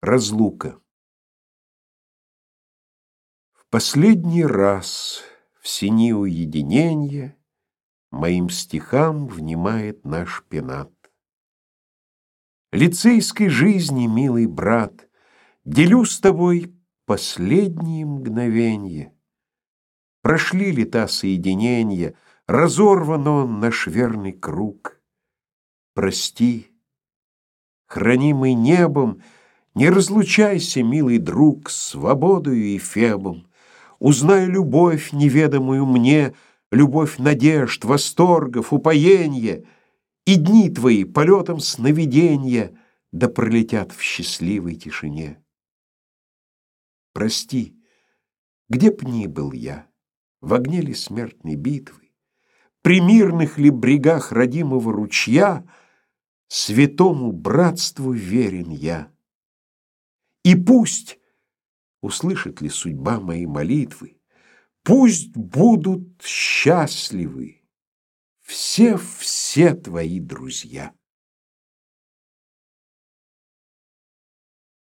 Разлука В последний раз в сини уединенья Моим стихам внимает наш пенат. Лицейской жизни, милый брат, Делю с тобой последние мгновенья. Прошли лета соединенья, Разорван он, наш верный круг. Прости, хранимый небом, Не разлучайся, милый друг, С свободою и Фебом. Узнай любовь, неведомую мне, Любовь надежд, восторгов, упоенья, И дни твои полетом сновиденья Да пролетят в счастливой тишине. Прости, где б ни был я, В огне ли смертной битвы, При мирных ли брегах родимого ручья Святому братству верен я. И пусть, услышит ли судьба мои молитвы, Пусть будут счастливы все-все твои друзья.